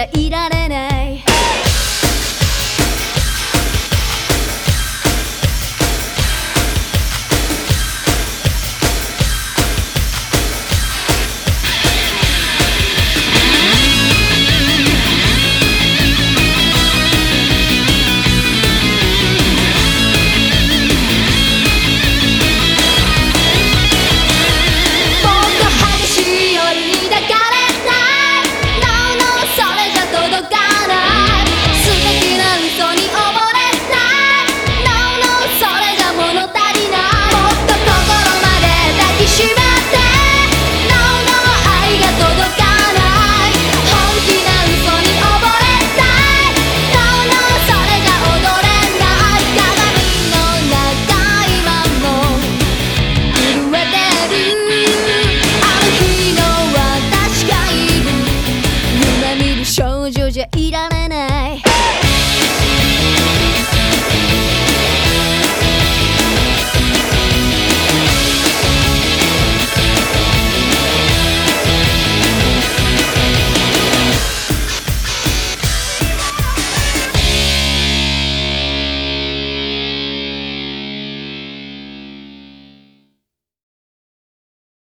ゃいられない。られない